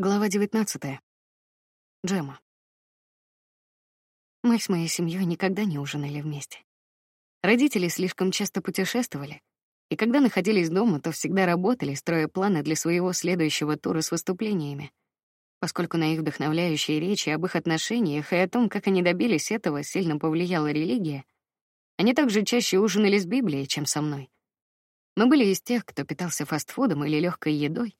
Глава 19. Джема. Мы с моей семьей никогда не ужинали вместе. Родители слишком часто путешествовали, и когда находились дома, то всегда работали, строя планы для своего следующего тура с выступлениями. Поскольку на их вдохновляющие речи об их отношениях и о том, как они добились этого, сильно повлияла религия, они также чаще ужинали с Библией, чем со мной. Мы были из тех, кто питался фастфудом или легкой едой,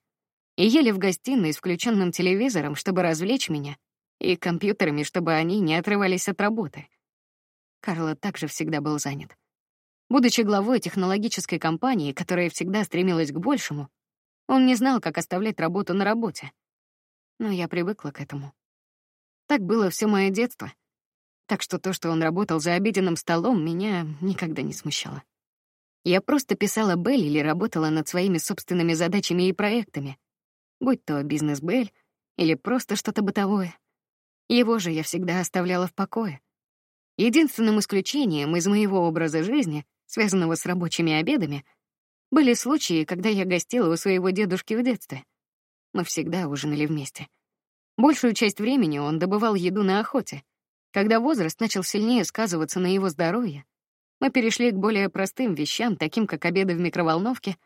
и ели в гостиной с включенным телевизором, чтобы развлечь меня, и компьютерами, чтобы они не отрывались от работы. Карло также всегда был занят. Будучи главой технологической компании, которая всегда стремилась к большему, он не знал, как оставлять работу на работе. Но я привыкла к этому. Так было все мое детство. Так что то, что он работал за обеденным столом, меня никогда не смущало. Я просто писала Белль или работала над своими собственными задачами и проектами, будь то бизнес Бель или просто что-то бытовое. Его же я всегда оставляла в покое. Единственным исключением из моего образа жизни, связанного с рабочими обедами, были случаи, когда я гостила у своего дедушки в детстве. Мы всегда ужинали вместе. Большую часть времени он добывал еду на охоте. Когда возраст начал сильнее сказываться на его здоровье, мы перешли к более простым вещам, таким как обеды в микроволновке,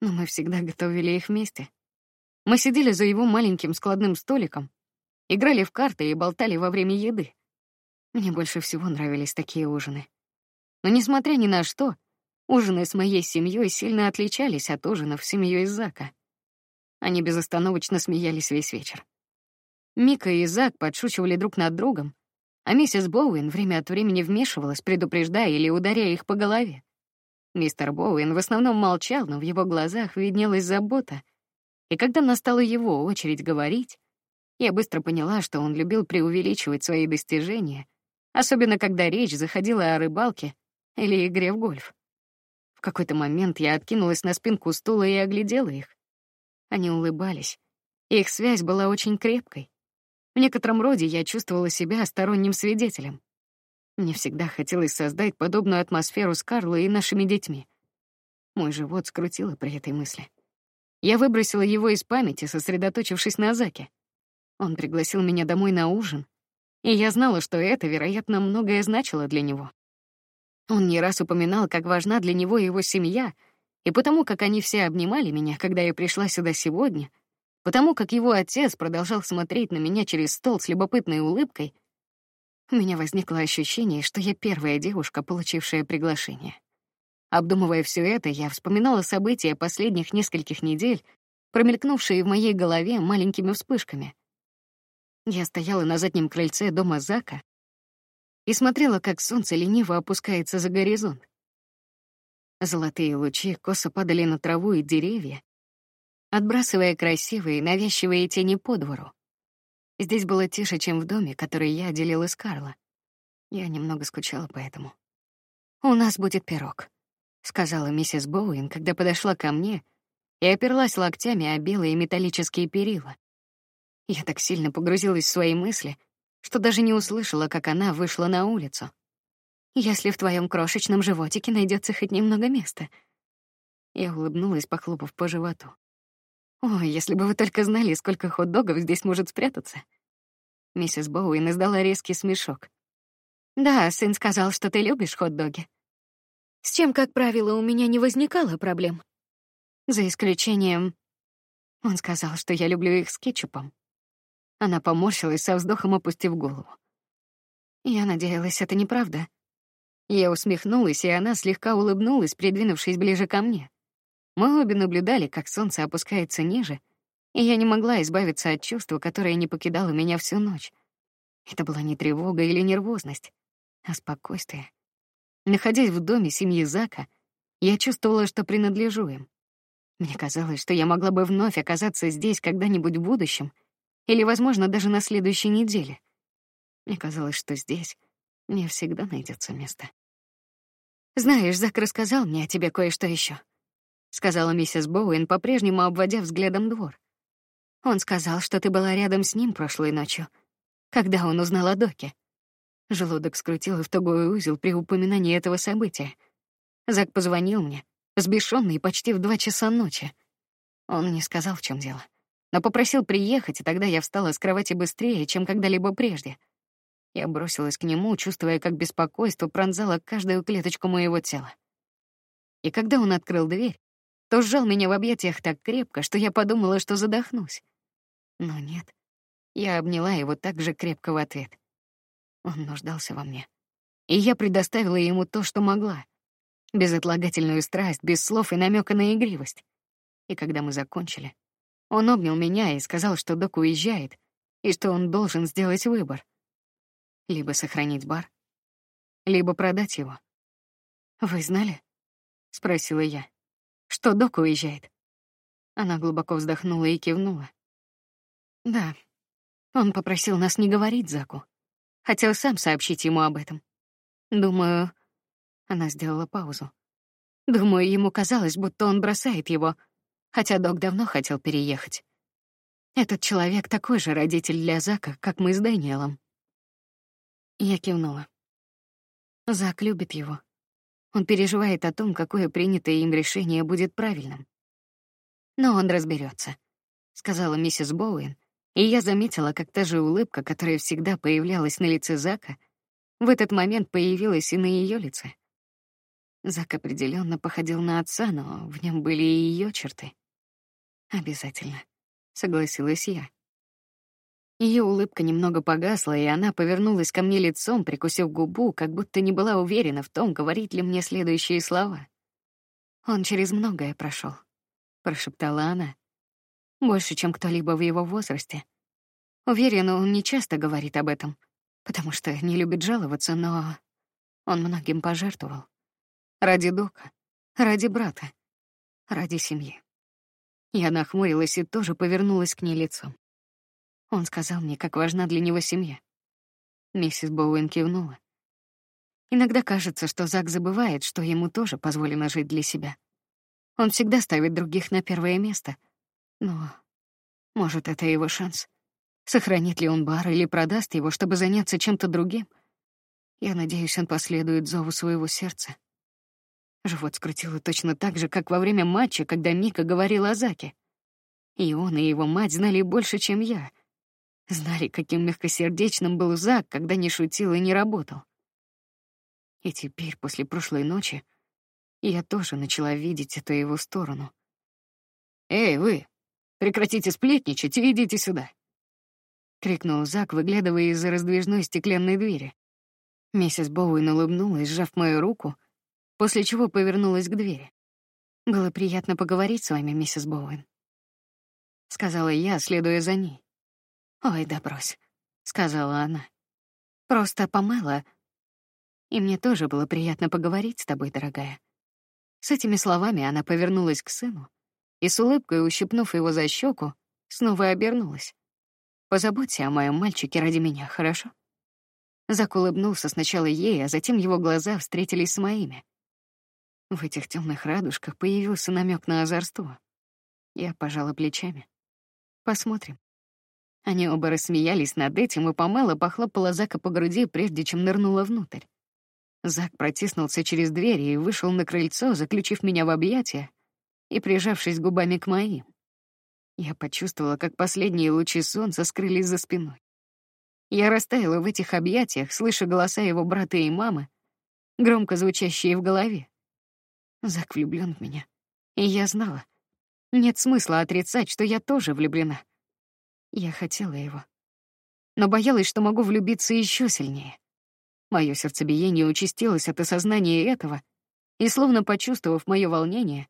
но мы всегда готовили их вместе. Мы сидели за его маленьким складным столиком, играли в карты и болтали во время еды. Мне больше всего нравились такие ужины. Но несмотря ни на что, ужины с моей семьей сильно отличались от ужинов с семьей Зака. Они безостановочно смеялись весь вечер. Мика и Зак подшучивали друг над другом, а миссис Боуэн время от времени вмешивалась, предупреждая или ударяя их по голове. Мистер Боуэн в основном молчал, но в его глазах виднелась забота — и когда настала его очередь говорить, я быстро поняла, что он любил преувеличивать свои достижения, особенно когда речь заходила о рыбалке или игре в гольф. В какой-то момент я откинулась на спинку стула и оглядела их. Они улыбались. Их связь была очень крепкой. В некотором роде я чувствовала себя сторонним свидетелем. Мне всегда хотелось создать подобную атмосферу с Карлой и нашими детьми. Мой живот скрутило при этой мысли. Я выбросила его из памяти, сосредоточившись на Заке. Он пригласил меня домой на ужин, и я знала, что это, вероятно, многое значило для него. Он не раз упоминал, как важна для него его семья, и потому как они все обнимали меня, когда я пришла сюда сегодня, потому как его отец продолжал смотреть на меня через стол с любопытной улыбкой, у меня возникло ощущение, что я первая девушка, получившая приглашение. Обдумывая все это, я вспоминала события последних нескольких недель, промелькнувшие в моей голове маленькими вспышками. Я стояла на заднем крыльце дома Зака и смотрела, как солнце лениво опускается за горизонт. Золотые лучи косо падали на траву и деревья, отбрасывая красивые, навязчивые тени по двору. Здесь было тише, чем в доме, который я делила с Карла. Я немного скучала по этому. «У нас будет пирог», сказала миссис Боуин, когда подошла ко мне и оперлась локтями о белые металлические перила. Я так сильно погрузилась в свои мысли, что даже не услышала, как она вышла на улицу. Если в твоем крошечном животике найдется хоть немного места. Я улыбнулась, похлопав по животу. Ой, если бы вы только знали, сколько хот-догов здесь может спрятаться. Миссис Боуин издала резкий смешок. Да, сын сказал, что ты любишь хот-доги. С чем, как правило, у меня не возникало проблем. За исключением... Он сказал, что я люблю их с кетчупом. Она поморщилась со вздохом, опустив голову. Я надеялась, это неправда. Я усмехнулась, и она слегка улыбнулась, придвинувшись ближе ко мне. Мы обе наблюдали, как солнце опускается ниже, и я не могла избавиться от чувства, которое не покидало меня всю ночь. Это была не тревога или нервозность, а спокойствие. Находясь в доме семьи Зака, я чувствовала, что принадлежу им. Мне казалось, что я могла бы вновь оказаться здесь когда-нибудь в будущем, или, возможно, даже на следующей неделе. Мне казалось, что здесь мне всегда найдется место. Знаешь, Зак рассказал мне о тебе кое-что еще, сказала миссис Боуэн, по-прежнему обводя взглядом двор. Он сказал, что ты была рядом с ним прошлой ночью, когда он узнал о Доке. Желудок скрутило в тугой узел при упоминании этого события. Зак позвонил мне, взбешённый почти в два часа ночи. Он не сказал, в чем дело. но попросил приехать, и тогда я встала с кровати быстрее, чем когда-либо прежде. Я бросилась к нему, чувствуя, как беспокойство пронзало каждую клеточку моего тела. И когда он открыл дверь, то сжал меня в объятиях так крепко, что я подумала, что задохнусь. Но нет. Я обняла его так же крепко в ответ. Он нуждался во мне. И я предоставила ему то, что могла. Безотлагательную страсть, без слов и намека на игривость. И когда мы закончили, он обнял меня и сказал, что док уезжает, и что он должен сделать выбор. Либо сохранить бар, либо продать его. «Вы знали?» — спросила я. «Что док уезжает?» Она глубоко вздохнула и кивнула. «Да, он попросил нас не говорить Заку. Хотел сам сообщить ему об этом. Думаю...» Она сделала паузу. «Думаю, ему казалось, будто он бросает его, хотя док давно хотел переехать. Этот человек такой же родитель для Зака, как мы с Дэниелом. Я кивнула. Зак любит его. Он переживает о том, какое принятое им решение будет правильным. Но он разберется, сказала миссис Боуэн, и я заметила, как та же улыбка, которая всегда появлялась на лице Зака, в этот момент появилась и на ее лице. Зак определенно походил на отца, но в нем были и ее черты. Обязательно, согласилась я. Ее улыбка немного погасла, и она повернулась ко мне лицом, прикусив губу, как будто не была уверена в том, говорить ли мне следующие слова. Он через многое прошел, прошептала она. Больше, чем кто-либо в его возрасте. Уверена, он не часто говорит об этом, потому что не любит жаловаться, но он многим пожертвовал. Ради Дока, ради брата, ради семьи. Я нахмурилась и тоже повернулась к ней лицом. Он сказал мне, как важна для него семья. Миссис Боуэн кивнула. Иногда кажется, что Зак забывает, что ему тоже позволено жить для себя. Он всегда ставит других на первое место. Но, может, это его шанс. Сохранит ли он бар или продаст его, чтобы заняться чем-то другим? Я надеюсь, он последует зову своего сердца. Живот скрутило точно так же, как во время матча, когда Мика говорила о Заке. И он, и его мать знали больше, чем я. Знали, каким мягкосердечным был Зак, когда не шутил и не работал. И теперь, после прошлой ночи, я тоже начала видеть эту его сторону. «Эй, вы! Прекратите сплетничать и идите сюда!» — крикнул Зак, выглядывая из-за раздвижной стеклянной двери. Миссис Боуэн улыбнулась, сжав мою руку — после чего повернулась к двери. Было приятно поговорить с вами, миссис Боуэн, сказала я, следуя за ней. Ой, да брось, сказала она. Просто помыла. И мне тоже было приятно поговорить с тобой, дорогая. С этими словами она повернулась к сыну и с улыбкой ущипнув его за щеку, снова обернулась. Позаботься о моем мальчике ради меня, хорошо? Зак улыбнулся сначала ей, а затем его глаза встретились с моими. В этих темных радужках появился намек на озорство. Я пожала плечами. Посмотрим. Они оба рассмеялись над этим, и Памела похлопала Зака по груди, прежде чем нырнула внутрь. Зак протиснулся через дверь и вышел на крыльцо, заключив меня в объятия и прижавшись губами к моим. Я почувствовала, как последние лучи солнца скрылись за спиной. Я растаяла в этих объятиях, слыша голоса его брата и мамы, громко звучащие в голове. Зак влюблен в меня. И я знала. Нет смысла отрицать, что я тоже влюблена. Я хотела его. Но боялась, что могу влюбиться еще сильнее. Мое сердцебиение участилось от осознания этого, и, словно почувствовав мое волнение,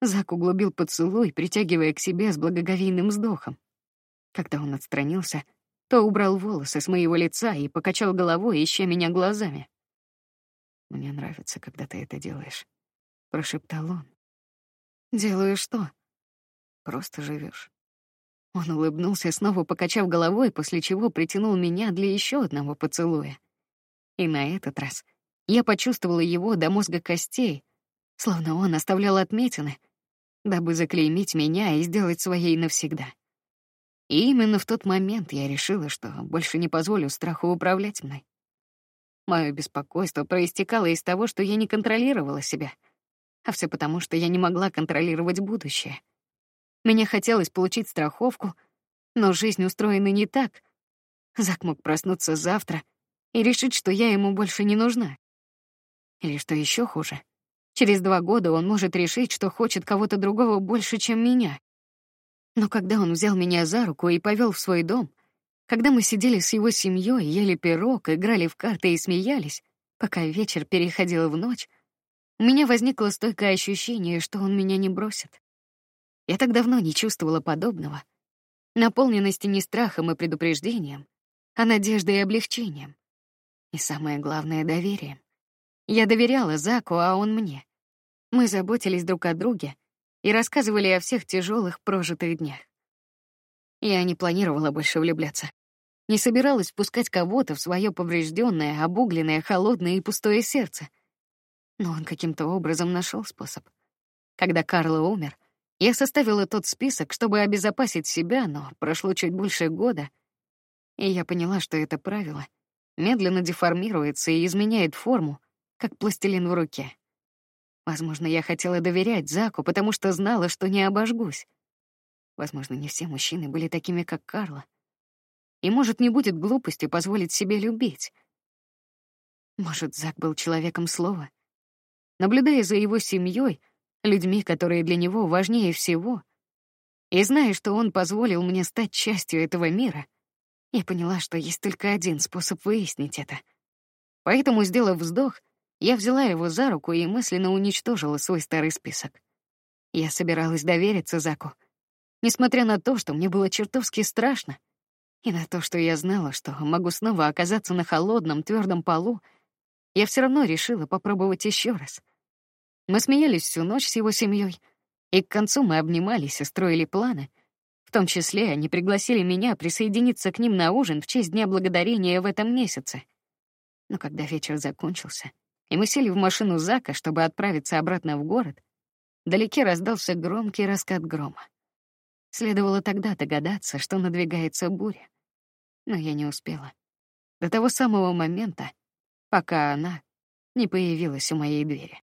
Зак углубил поцелуй, притягивая к себе с благоговейным вздохом. Когда он отстранился, то убрал волосы с моего лица и покачал головой, ища меня глазами. «Мне нравится, когда ты это делаешь», прошептал он. Делаю что? Просто живешь. Он улыбнулся, снова покачав головой, после чего притянул меня для еще одного поцелуя. И на этот раз я почувствовала его до мозга костей, словно он оставлял отметины, дабы заклеймить меня и сделать своей навсегда. И именно в тот момент я решила, что больше не позволю страху управлять мной. Мое беспокойство проистекало из того, что я не контролировала себя — а все потому, что я не могла контролировать будущее. Мне хотелось получить страховку, но жизнь устроена не так. Зак мог проснуться завтра и решить, что я ему больше не нужна. Или что еще хуже, через два года он может решить, что хочет кого-то другого больше, чем меня. Но когда он взял меня за руку и повел в свой дом, когда мы сидели с его семьей, ели пирог, играли в карты и смеялись, пока вечер переходил в ночь, у меня возникло стойкое ощущение, что он меня не бросит. Я так давно не чувствовала подобного. Наполненности не страхом и предупреждением, а надеждой и облегчением. И самое главное — доверием. Я доверяла Заку, а он мне. Мы заботились друг о друге и рассказывали о всех тяжелых прожитых днях. Я не планировала больше влюбляться. Не собиралась впускать кого-то в свое поврежденное, обугленное, холодное и пустое сердце. Но он каким-то образом нашел способ. Когда Карл умер, я составила тот список, чтобы обезопасить себя, но прошло чуть больше года, и я поняла, что это правило медленно деформируется и изменяет форму, как пластилин в руке. Возможно, я хотела доверять Заку, потому что знала, что не обожгусь. Возможно, не все мужчины были такими, как Карла. И, может, не будет глупости позволить себе любить. Может, Зак был человеком слова. Наблюдая за его семьей, людьми, которые для него важнее всего. И зная, что он позволил мне стать частью этого мира, я поняла, что есть только один способ выяснить это. Поэтому, сделав вздох, я взяла его за руку и мысленно уничтожила свой старый список. Я собиралась довериться Заку, несмотря на то, что мне было чертовски страшно, и на то, что я знала, что могу снова оказаться на холодном, твердом полу, я все равно решила попробовать еще раз. Мы смеялись всю ночь с его семьей, и к концу мы обнимались и строили планы. В том числе они пригласили меня присоединиться к ним на ужин в честь Дня Благодарения в этом месяце. Но когда вечер закончился, и мы сели в машину Зака, чтобы отправиться обратно в город, вдалеке раздался громкий раскат грома. Следовало тогда догадаться, что надвигается буря. Но я не успела. До того самого момента, пока она не появилась у моей двери.